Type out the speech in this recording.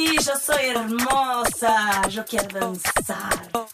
Eu já sou hermosa, eu quero dançar.